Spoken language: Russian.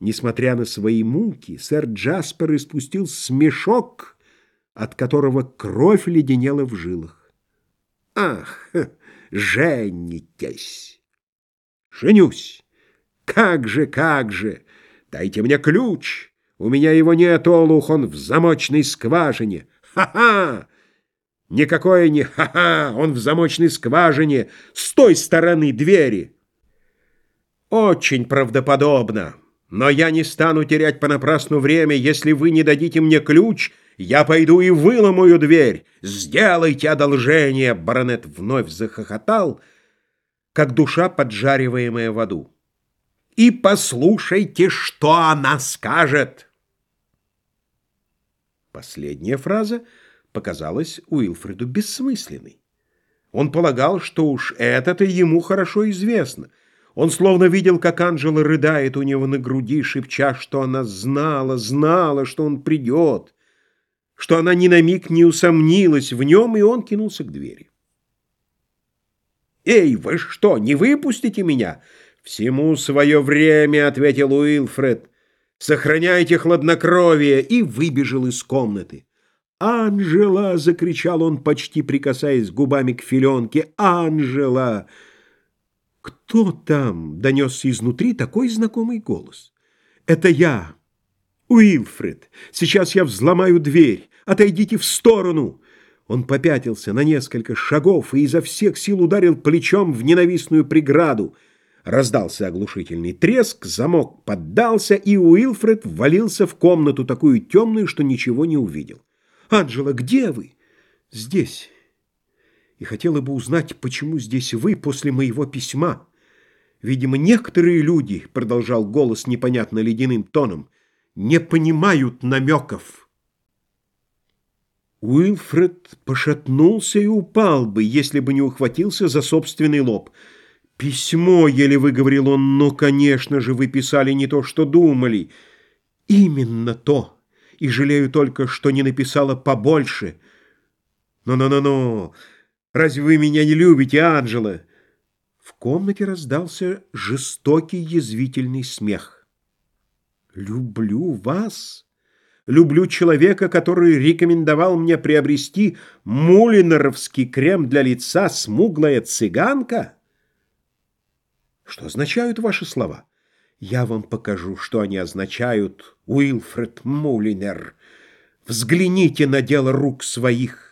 Несмотря на свои муки, сэр Джаспер испустил смешок, от которого кровь леденела в жилах. «Ах, женитесь!» «Женюсь! Как же, как же! Дайте мне ключ! У меня его нет, Олух, он в замочной скважине! Ха-ха! Никакое не ха-ха! Он в замочной скважине с той стороны двери!» «Очень правдоподобно!» Но я не стану терять понапрасну время, если вы не дадите мне ключ, я пойду и выломаю дверь. Сделайте одолжение!» Баронет вновь захохотал, как душа, поджариваемая в аду. «И послушайте, что она скажет!» Последняя фраза показалась Уилфреду бессмысленной. Он полагал, что уж это-то ему хорошо известно — он словно видел, как Анжела рыдает у него на груди, шепча, что она знала, знала, что он придет, что она ни на миг не усомнилась в нем, и он кинулся к двери. «Эй, вы что, не выпустите меня?» «Всему свое время», — ответил Уилфред. «Сохраняйте хладнокровие!» и выбежал из комнаты. «Анжела!» — закричал он, почти прикасаясь губами к филенке. «Анжела!» «Кто там?» — донесся изнутри такой знакомый голос. «Это я, Уилфред. Сейчас я взломаю дверь. Отойдите в сторону!» Он попятился на несколько шагов и изо всех сил ударил плечом в ненавистную преграду. Раздался оглушительный треск, замок поддался, и Уилфред ввалился в комнату, такую темную, что ничего не увидел. «Анджела, где вы?» «Здесь» и хотела бы узнать, почему здесь вы после моего письма. Видимо, некоторые люди, — продолжал голос непонятно ледяным тоном, — не понимают намеков. Уилфред пошатнулся и упал бы, если бы не ухватился за собственный лоб. «Письмо», — еле выговорил он, — «но, конечно же, вы писали не то, что думали». «Именно то, и жалею только, что не написала побольше». «Но-но-но-но...» Разве вы меня не любите, Анжела?» В комнате раздался жестокий язвительный смех. «Люблю вас. Люблю человека, который рекомендовал мне приобрести мулинеровский крем для лица «Смуглая цыганка». Что означают ваши слова? Я вам покажу, что они означают, Уилфред Мулинер. Взгляните на дело рук своих.